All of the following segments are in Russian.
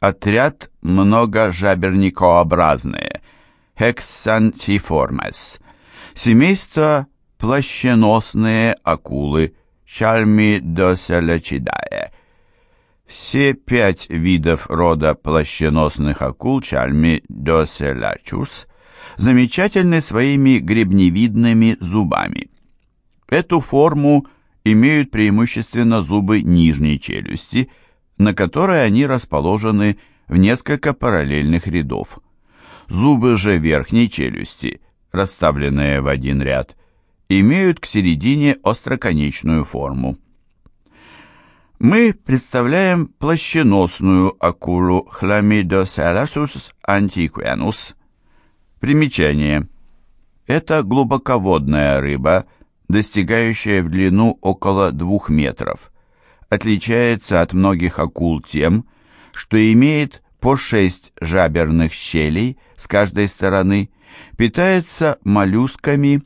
Отряд многожаберникообразные, Hexantiformes. Семейство плащеносные акулы, Чальмидоселечидае. Все пять видов рода плащеносных акул Чальмидоселячус замечательны своими гребневидными зубами. Эту форму имеют преимущественно зубы нижней челюсти, на которой они расположены в несколько параллельных рядов. Зубы же верхней челюсти, расставленные в один ряд, имеют к середине остроконечную форму. Мы представляем плащеносную акулу Chlamydocerassus antiquenus. Примечание. Это глубоководная рыба, достигающая в длину около двух метров. Отличается от многих акул тем, что имеет по шесть жаберных щелей с каждой стороны, питается моллюсками,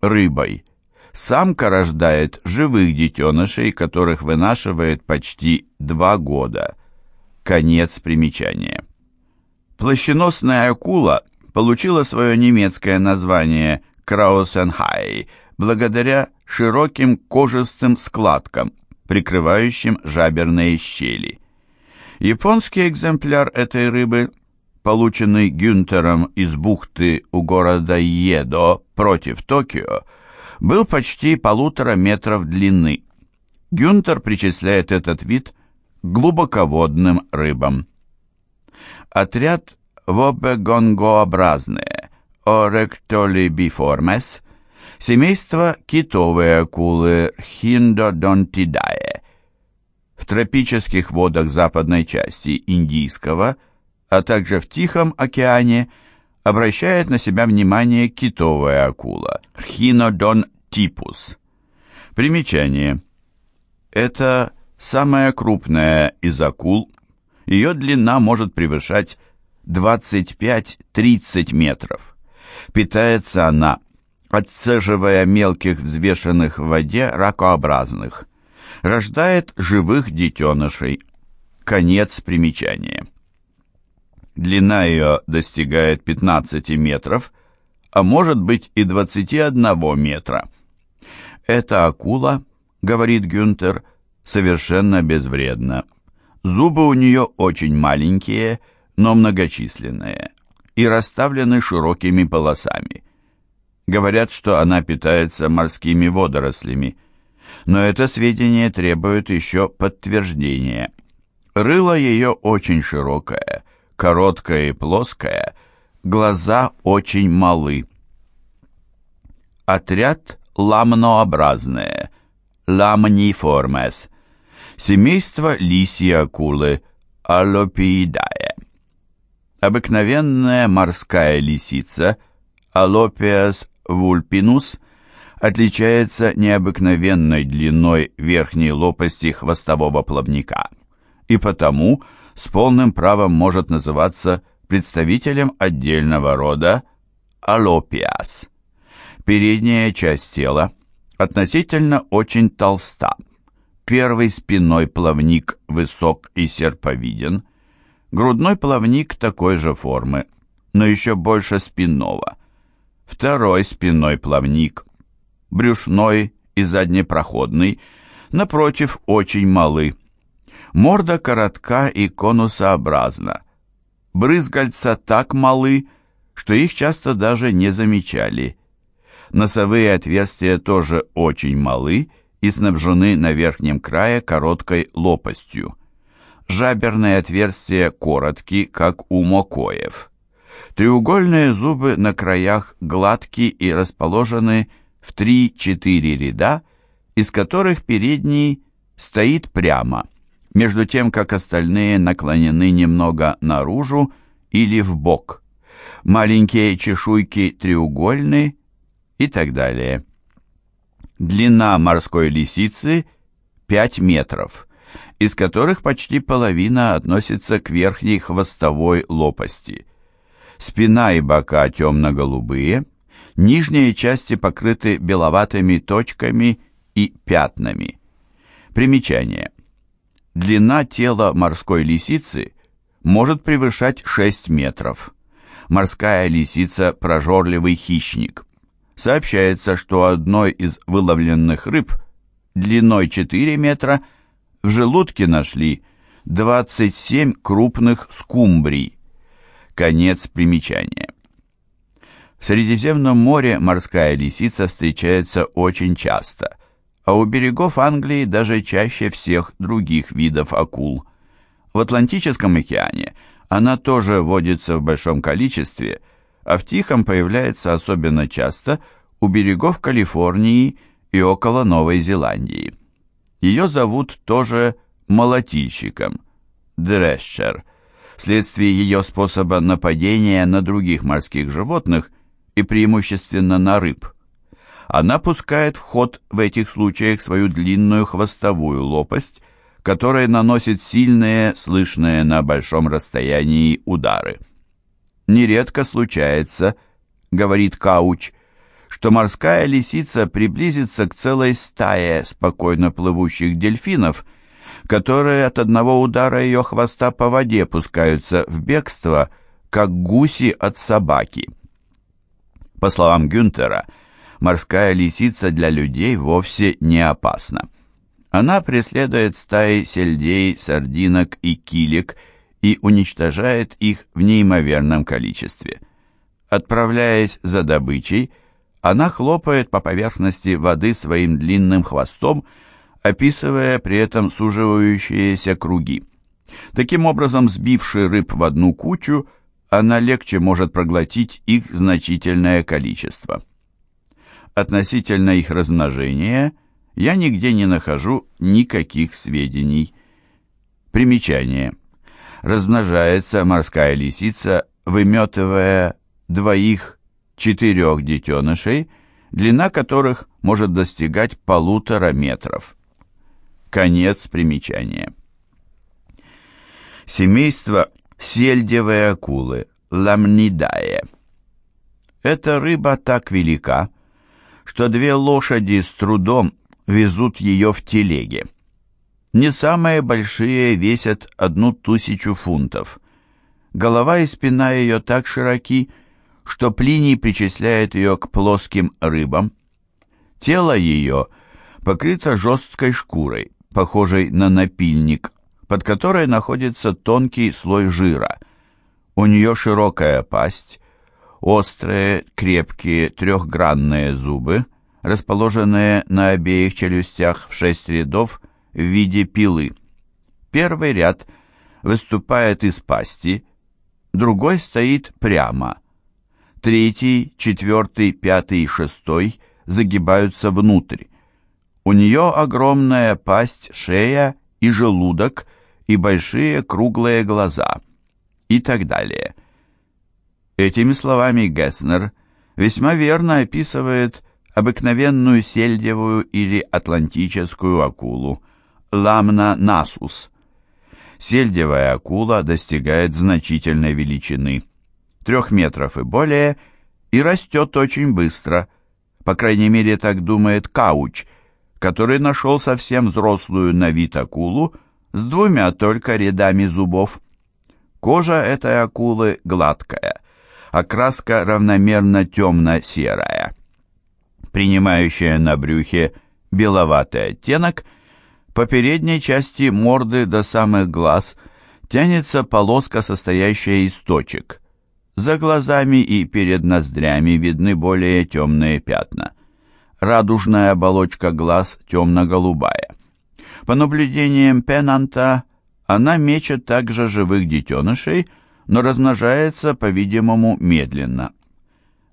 рыбой. Самка рождает живых детенышей, которых вынашивает почти два года. Конец примечания. Плащеносная акула получила свое немецкое название Краусенхай благодаря широким кожистым складкам, прикрывающим жаберные щели. Японский экземпляр этой рыбы, полученный Гюнтером из бухты у города Едо против Токио, был почти полутора метров длины. Гюнтер причисляет этот вид глубоководным рыбам. Отряд вобегонгообразные Оректолибиформес, семейство китовые акулы Хиндодонтидае. В тропических водах западной части Индийского, а также в Тихом океане – обращает на себя внимание китовая акула Rhinodon typus. Примечание. Это самая крупная из акул. Ее длина может превышать 25-30 метров. Питается она, отцеживая мелких взвешенных в воде ракообразных. Рождает живых детенышей. Конец примечания. Длина ее достигает 15 метров, а может быть и 21 метра. Эта акула, говорит Гюнтер, совершенно безвредна. Зубы у нее очень маленькие, но многочисленные и расставлены широкими полосами. Говорят, что она питается морскими водорослями, но это сведение требует еще подтверждения. Рыло ее очень широкое, короткая и плоская, глаза очень малы. Отряд ламнообразные, ламниформес, семейство лисьи акулы, алопиидае. Обыкновенная морская лисица, алопиас вульпинус, отличается необыкновенной длиной верхней лопасти хвостового плавника, и потому – с полным правом может называться представителем отдельного рода алопиас. Передняя часть тела относительно очень толста. Первый спинной плавник высок и серповиден, грудной плавник такой же формы, но еще больше спинного. Второй спинной плавник, брюшной и заднепроходный, напротив, очень малы. Морда коротка и конусообразна. Брызгальца так малы, что их часто даже не замечали. Носовые отверстия тоже очень малы и снабжены на верхнем крае короткой лопастью. Жаберные отверстия короткие, как у мокоев. Треугольные зубы на краях гладкие и расположены в 3-4 ряда, из которых передний стоит прямо между тем как остальные наклонены немного наружу или в бок. Маленькие чешуйки треугольны и так далее. Длина морской лисицы 5 метров, из которых почти половина относится к верхней хвостовой лопасти. Спина и бока темно-голубые, нижние части покрыты беловатыми точками и пятнами. Примечание. Длина тела морской лисицы может превышать 6 метров. Морская лисица – прожорливый хищник. Сообщается, что одной из выловленных рыб длиной 4 метра в желудке нашли 27 крупных скумбрий. Конец примечания. В Средиземном море морская лисица встречается очень часто, а у берегов Англии даже чаще всех других видов акул. В Атлантическом океане она тоже водится в большом количестве, а в Тихом появляется особенно часто у берегов Калифорнии и около Новой Зеландии. Ее зовут тоже молотильщиком, дrescher, вследствие ее способа нападения на других морских животных – и преимущественно на рыб. Она пускает в ход в этих случаях свою длинную хвостовую лопасть, которая наносит сильные, слышные на большом расстоянии удары. Нередко случается, говорит Кауч, что морская лисица приблизится к целой стае спокойно плывущих дельфинов, которые от одного удара ее хвоста по воде пускаются в бегство, как гуси от собаки. По словам Гюнтера, морская лисица для людей вовсе не опасна. Она преследует стаи сельдей, сардинок и килек и уничтожает их в неимоверном количестве. Отправляясь за добычей, она хлопает по поверхности воды своим длинным хвостом, описывая при этом суживающиеся круги. Таким образом, сбивший рыб в одну кучу – она легче может проглотить их значительное количество. Относительно их размножения я нигде не нахожу никаких сведений. Примечание. Размножается морская лисица, выметывая двоих-четырех детенышей, длина которых может достигать полутора метров. Конец примечания. Семейство сельдевые акулы, ламнидае. Эта рыба так велика, что две лошади с трудом везут ее в телеге. Не самые большие весят одну тысячу фунтов. Голова и спина ее так широки, что Плиний причисляет ее к плоским рыбам. Тело ее покрыто жесткой шкурой, похожей на напильник, под которой находится тонкий слой жира. У нее широкая пасть, острые, крепкие, трехгранные зубы, расположенные на обеих челюстях в шесть рядов в виде пилы. Первый ряд выступает из пасти, другой стоит прямо. Третий, четвертый, пятый и шестой загибаются внутрь. У нее огромная пасть, шея и желудок – и большие круглые глаза и так далее. Этими словами Гесснер весьма верно описывает обыкновенную сельдевую или атлантическую акулу ламна насус. Сельдевая акула достигает значительной величины, трех метров и более, и растет очень быстро, по крайней мере так думает Кауч, который нашел совсем взрослую на вид акулу, с двумя только рядами зубов. Кожа этой акулы гладкая, окраска равномерно темно-серая. Принимающая на брюхе беловатый оттенок, по передней части морды до самых глаз тянется полоска, состоящая из точек. За глазами и перед ноздрями видны более темные пятна. Радужная оболочка глаз темно-голубая. По наблюдениям Пенанта, она мечет также живых детенышей, но размножается, по-видимому, медленно.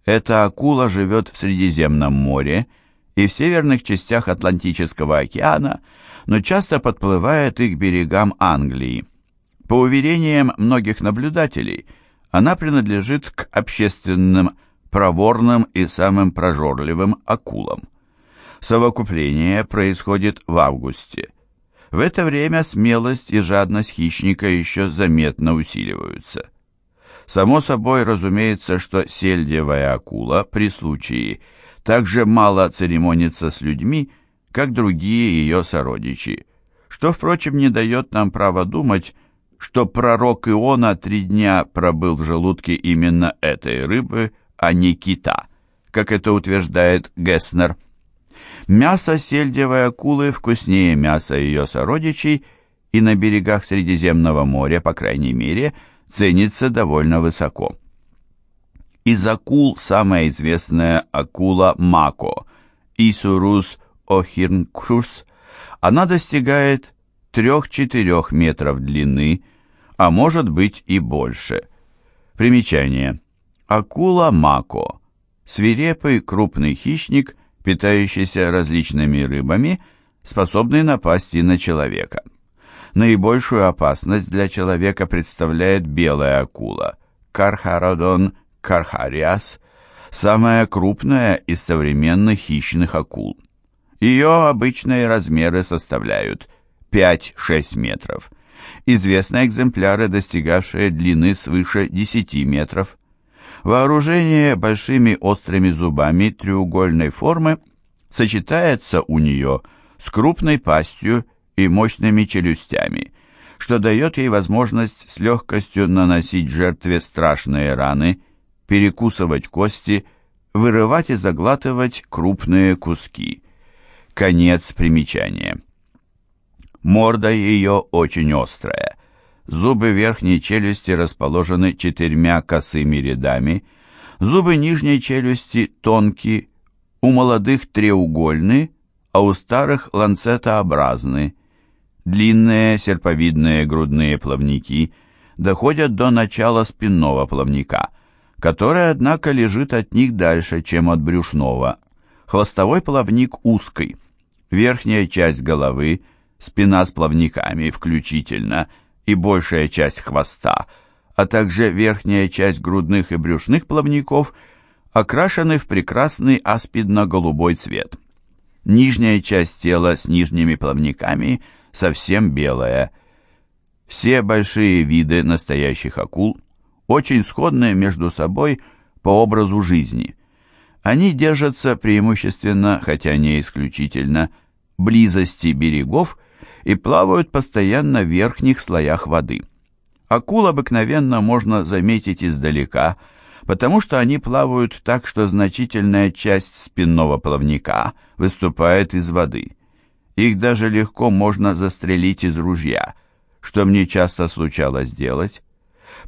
Эта акула живет в Средиземном море и в северных частях Атлантического океана, но часто подплывает их к берегам Англии. По уверениям многих наблюдателей, она принадлежит к общественным, проворным и самым прожорливым акулам. Совокупление происходит в августе. В это время смелость и жадность хищника еще заметно усиливаются. Само собой разумеется, что сельдевая акула при случае также мало церемонится с людьми, как другие ее сородичи, что, впрочем, не дает нам права думать, что пророк Иона три дня пробыл в желудке именно этой рыбы, а не кита, как это утверждает Гесснер. Мясо сельдевой акулы вкуснее мяса ее сородичей и на берегах Средиземного моря, по крайней мере, ценится довольно высоко. Из акул самая известная акула мако, Исурус охирнкшус. Она достигает 3-4 метров длины, а может быть и больше. Примечание. Акула мако – свирепый крупный хищник, питающийся различными рыбами, способный напасть и на человека. Наибольшую опасность для человека представляет белая акула – Кархародон кархариас, самая крупная из современных хищных акул. Ее обычные размеры составляют 5-6 метров. Известны экземпляры, достигавшие длины свыше 10 метров. Вооружение большими острыми зубами треугольной формы сочетается у нее с крупной пастью и мощными челюстями, что дает ей возможность с легкостью наносить жертве страшные раны, перекусывать кости, вырывать и заглатывать крупные куски. Конец примечания. Морда ее очень острая. Зубы верхней челюсти расположены четырьмя косыми рядами, зубы нижней челюсти тонкие, у молодых треугольны, а у старых ланцетообразны. Длинные серповидные грудные плавники доходят до начала спинного плавника, который, однако, лежит от них дальше, чем от брюшного. Хвостовой плавник узкий. Верхняя часть головы, спина с плавниками включительно, и большая часть хвоста, а также верхняя часть грудных и брюшных плавников окрашены в прекрасный аспидно-голубой цвет. Нижняя часть тела с нижними плавниками совсем белая. Все большие виды настоящих акул очень сходные между собой по образу жизни. Они держатся преимущественно, хотя не исключительно, близости берегов и плавают постоянно в верхних слоях воды. Акул обыкновенно можно заметить издалека, потому что они плавают так, что значительная часть спинного плавника выступает из воды. Их даже легко можно застрелить из ружья, что мне часто случалось делать.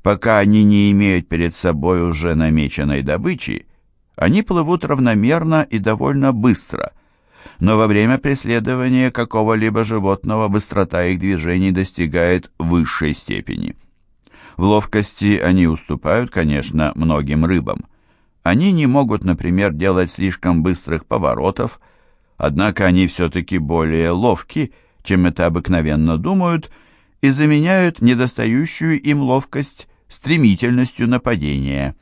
Пока они не имеют перед собой уже намеченной добычи, они плывут равномерно и довольно быстро – но во время преследования какого-либо животного быстрота их движений достигает высшей степени. В ловкости они уступают, конечно, многим рыбам. Они не могут, например, делать слишком быстрых поворотов, однако они все-таки более ловки, чем это обыкновенно думают, и заменяют недостающую им ловкость стремительностью нападения.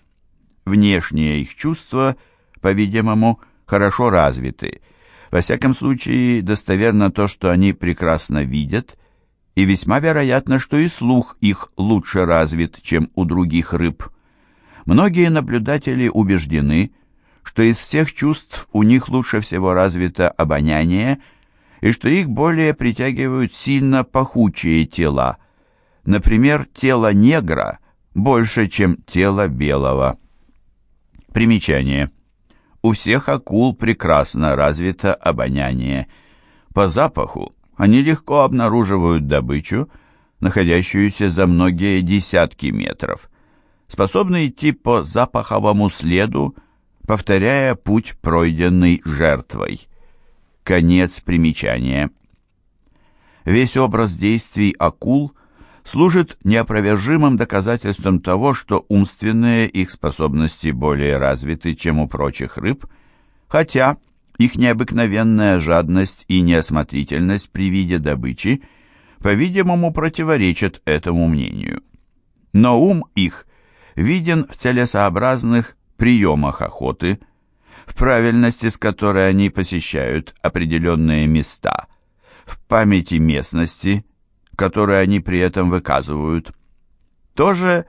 Внешние их чувства, по-видимому, хорошо развиты, во всяком случае, достоверно то, что они прекрасно видят, и весьма вероятно, что и слух их лучше развит, чем у других рыб. Многие наблюдатели убеждены, что из всех чувств у них лучше всего развито обоняние, и что их более притягивают сильно пахучие тела. Например, тело негра больше, чем тело белого. Примечание. У всех акул прекрасно развито обоняние. По запаху они легко обнаруживают добычу, находящуюся за многие десятки метров, способны идти по запаховому следу, повторяя путь, пройденный жертвой. Конец примечания. Весь образ действий акул служит неопровержимым доказательством того, что умственные их способности более развиты, чем у прочих рыб, хотя их необыкновенная жадность и неосмотрительность при виде добычи, по-видимому, противоречат этому мнению. Но ум их виден в целесообразных приемах охоты, в правильности, с которой они посещают определенные места, в памяти местности, которые они при этом выказывают. Тоже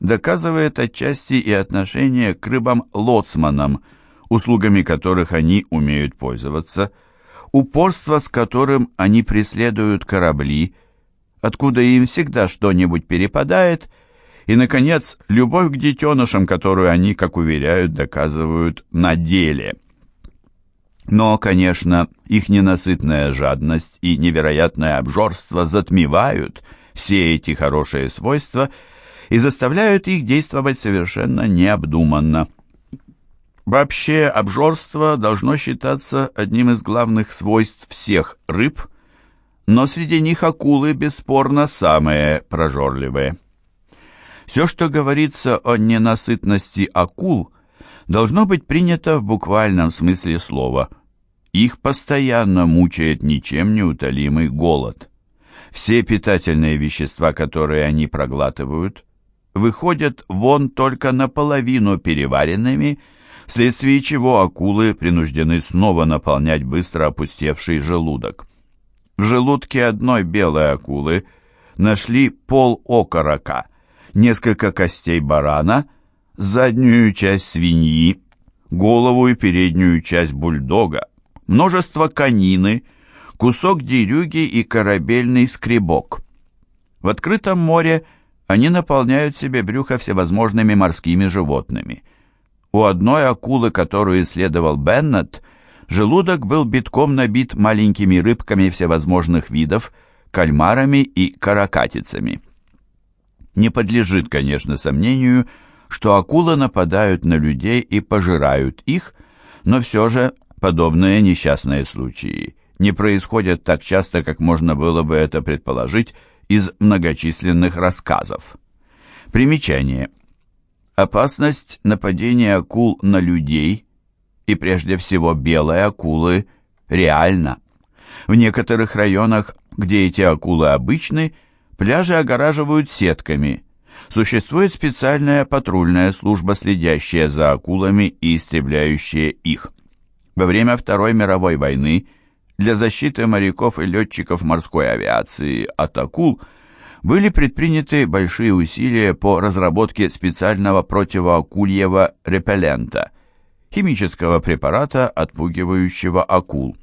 доказывает отчасти и отношение к рыбам-лоцманам, услугами которых они умеют пользоваться, упорство, с которым они преследуют корабли, откуда им всегда что-нибудь перепадает, и, наконец, любовь к детенышам, которую они, как уверяют, доказывают на деле. Но, конечно, их ненасытная жадность и невероятное обжорство затмевают все эти хорошие свойства и заставляют их действовать совершенно необдуманно. Вообще, обжорство должно считаться одним из главных свойств всех рыб, но среди них акулы бесспорно самые прожорливые. Все, что говорится о ненасытности акул, должно быть принято в буквальном смысле слова. Их постоянно мучает ничем не утолимый голод. Все питательные вещества, которые они проглатывают, выходят вон только наполовину переваренными, вследствие чего акулы принуждены снова наполнять быстро опустевший желудок. В желудке одной белой акулы нашли пол окорока, несколько костей барана, заднюю часть свиньи, голову и переднюю часть бульдога, множество конины, кусок дерюги и корабельный скребок. В открытом море они наполняют себе брюхо всевозможными морскими животными. У одной акулы, которую исследовал Беннет, желудок был битком набит маленькими рыбками всевозможных видов, кальмарами и каракатицами. Не подлежит, конечно, сомнению, что акулы нападают на людей и пожирают их, но все же подобные несчастные случаи не происходят так часто, как можно было бы это предположить из многочисленных рассказов. Примечание. Опасность нападения акул на людей и прежде всего белой акулы реальна. В некоторых районах, где эти акулы обычны, пляжи огораживают сетками. Существует специальная патрульная служба, следящая за акулами и истребляющая их. Во время Второй мировой войны для защиты моряков и летчиков морской авиации от акул были предприняты большие усилия по разработке специального противоакульего репеллента, химического препарата, отпугивающего акул.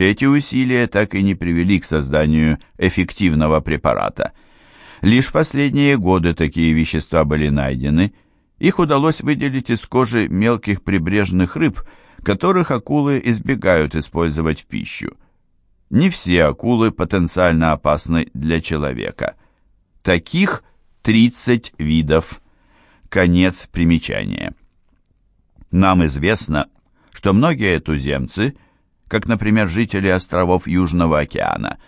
Эти усилия так и не привели к созданию эффективного препарата. Лишь последние годы такие вещества были найдены, их удалось выделить из кожи мелких прибрежных рыб – которых акулы избегают использовать в пищу. Не все акулы потенциально опасны для человека. Таких 30 видов. Конец примечания. Нам известно, что многие туземцы, как, например, жители островов Южного океана,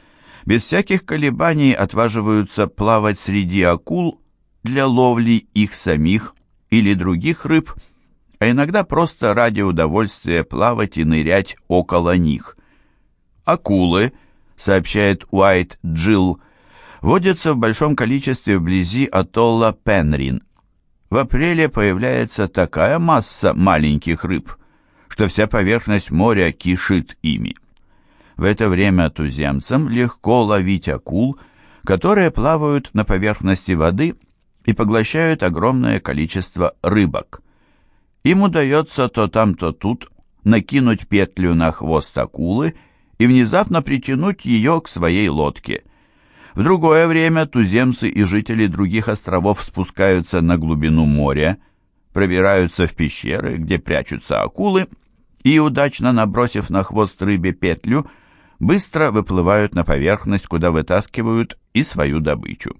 без всяких колебаний отваживаются плавать среди акул для ловли их самих или других рыб – а иногда просто ради удовольствия плавать и нырять около них. Акулы, сообщает Уайт Джилл, водятся в большом количестве вблизи атолла Пенрин. В апреле появляется такая масса маленьких рыб, что вся поверхность моря кишит ими. В это время туземцам легко ловить акул, которые плавают на поверхности воды и поглощают огромное количество рыбок. Им удается то там, то тут накинуть петлю на хвост акулы и внезапно притянуть ее к своей лодке. В другое время туземцы и жители других островов спускаются на глубину моря, пробираются в пещеры, где прячутся акулы, и, удачно набросив на хвост рыбе петлю, быстро выплывают на поверхность, куда вытаскивают и свою добычу.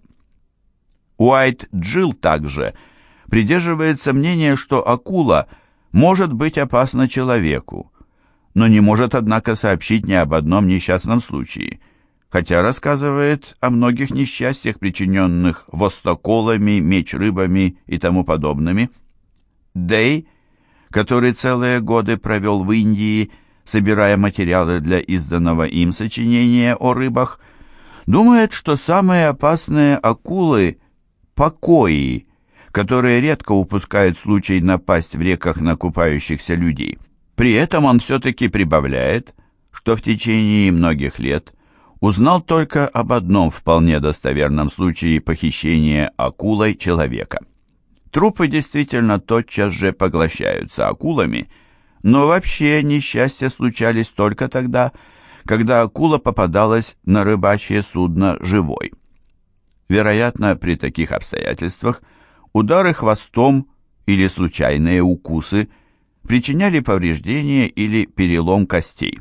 Уайт Джилл также – придерживается мнения, что акула может быть опасна человеку, но не может, однако, сообщить ни об одном несчастном случае, хотя рассказывает о многих несчастьях, причиненных востоколами, меч-рыбами и тому подобными. Дэй, который целые годы провел в Индии, собирая материалы для изданного им сочинения о рыбах, думает, что самые опасные акулы – покои – которые редко упускают случай напасть в реках на купающихся людей. При этом он все-таки прибавляет, что в течение многих лет узнал только об одном вполне достоверном случае похищения акулой человека. Трупы действительно тотчас же поглощаются акулами, но вообще несчастья случались только тогда, когда акула попадалась на рыбачье судно живой. Вероятно, при таких обстоятельствах удары хвостом или случайные укусы причиняли повреждения или перелом костей.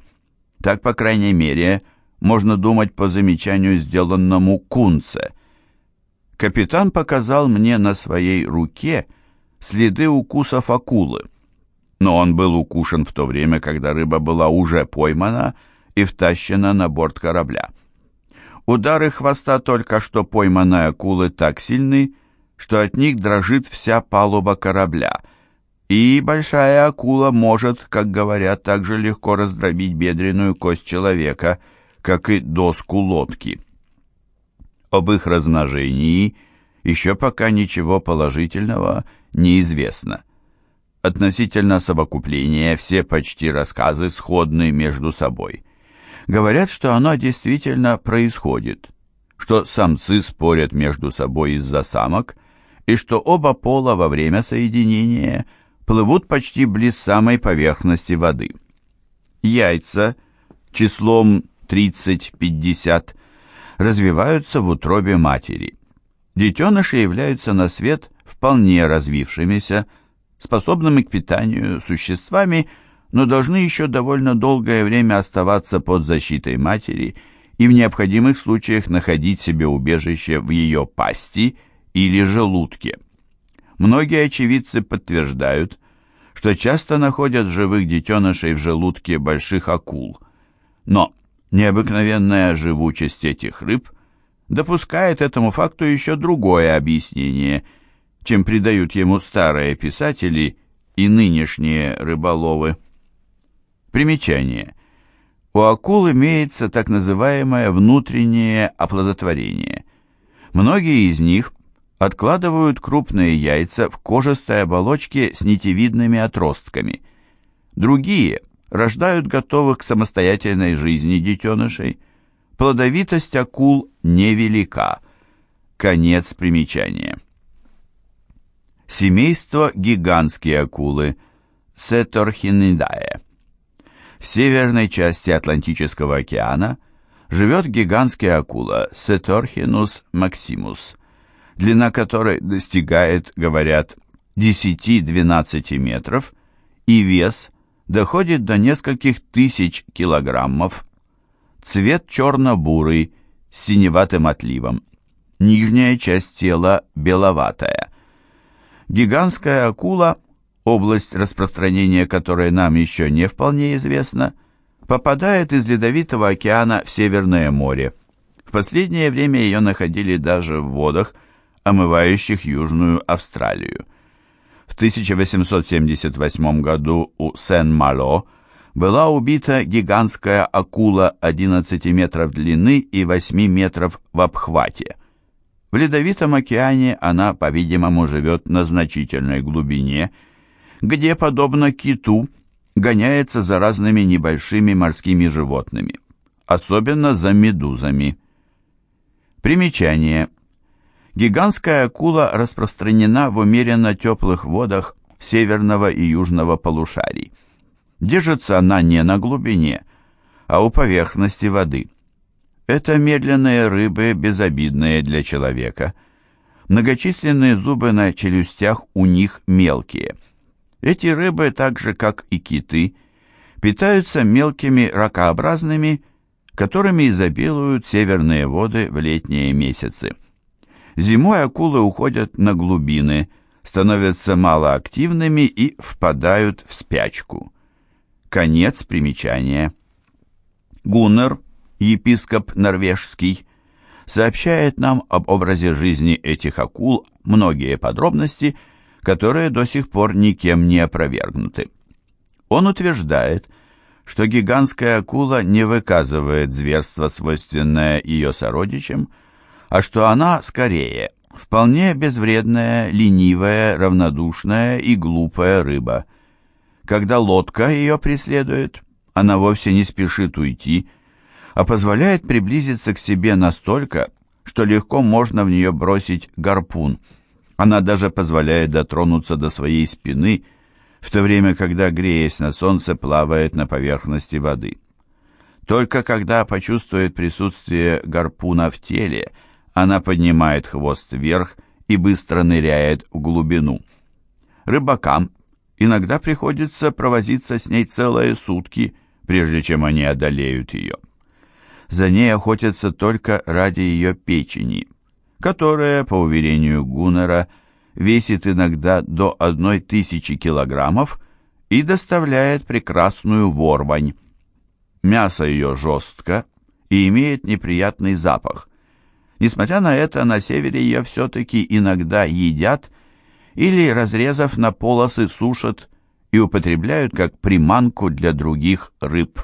Так, по крайней мере, можно думать по замечанию, сделанному Кунце. Капитан показал мне на своей руке следы укусов акулы, но он был укушен в то время, когда рыба была уже поймана и втащена на борт корабля. Удары хвоста только что пойманной акулы так сильны, что от них дрожит вся палуба корабля, и большая акула может, как говорят, так же легко раздробить бедренную кость человека, как и доску лодки. Об их размножении еще пока ничего положительного неизвестно. Относительно совокупления все почти рассказы сходны между собой. Говорят, что оно действительно происходит, что самцы спорят между собой из-за самок, и что оба пола во время соединения плывут почти близ самой поверхности воды. Яйца числом 30-50 развиваются в утробе матери. Детеныши являются на свет вполне развившимися, способными к питанию существами, но должны еще довольно долгое время оставаться под защитой матери и в необходимых случаях находить себе убежище в ее пасти – или желудке. Многие очевидцы подтверждают, что часто находят живых детенышей в желудке больших акул. Но необыкновенная живучесть этих рыб допускает этому факту еще другое объяснение, чем придают ему старые писатели и нынешние рыболовы. Примечание. У акул имеется так называемое внутреннее оплодотворение. Многие из них откладывают крупные яйца в кожистой оболочке с нитевидными отростками. Другие рождают готовых к самостоятельной жизни детенышей. Плодовитость акул невелика. Конец примечания. Семейство гигантские акулы Сеторхинидае. В северной части Атлантического океана живет гигантская акула Сеторхинус максимус – длина которой достигает, говорят, 10-12 метров, и вес доходит до нескольких тысяч килограммов. Цвет черно-бурый, с синеватым отливом. Нижняя часть тела беловатая. Гигантская акула, область распространения которой нам еще не вполне известна, попадает из Ледовитого океана в Северное море. В последнее время ее находили даже в водах, омывающих Южную Австралию. В 1878 году у Сен-Мало была убита гигантская акула 11 метров длины и 8 метров в обхвате. В Ледовитом океане она, по-видимому, живет на значительной глубине, где, подобно киту, гоняется за разными небольшими морскими животными, особенно за медузами. Примечание. Гигантская акула распространена в умеренно теплых водах северного и южного полушарий. Держится она не на глубине, а у поверхности воды. Это медленные рыбы, безобидные для человека. Многочисленные зубы на челюстях у них мелкие. Эти рыбы, так же как и киты, питаются мелкими ракообразными, которыми изобилуют северные воды в летние месяцы. Зимой акулы уходят на глубины, становятся малоактивными и впадают в спячку. Конец примечания. Гуннер, епископ норвежский, сообщает нам об образе жизни этих акул многие подробности, которые до сих пор никем не опровергнуты. Он утверждает, что гигантская акула не выказывает зверства, свойственное ее сородичам, а что она, скорее, вполне безвредная, ленивая, равнодушная и глупая рыба. Когда лодка ее преследует, она вовсе не спешит уйти, а позволяет приблизиться к себе настолько, что легко можно в нее бросить гарпун. Она даже позволяет дотронуться до своей спины, в то время, когда, греясь на солнце, плавает на поверхности воды. Только когда почувствует присутствие гарпуна в теле – Она поднимает хвост вверх и быстро ныряет в глубину. Рыбакам иногда приходится провозиться с ней целые сутки, прежде чем они одолеют ее. За ней охотятся только ради ее печени, которая, по уверению Гуннера, весит иногда до одной тысячи килограммов и доставляет прекрасную ворвань. Мясо ее жестко и имеет неприятный запах. Несмотря на это, на севере ее все-таки иногда едят или, разрезав на полосы, сушат и употребляют как приманку для других рыб.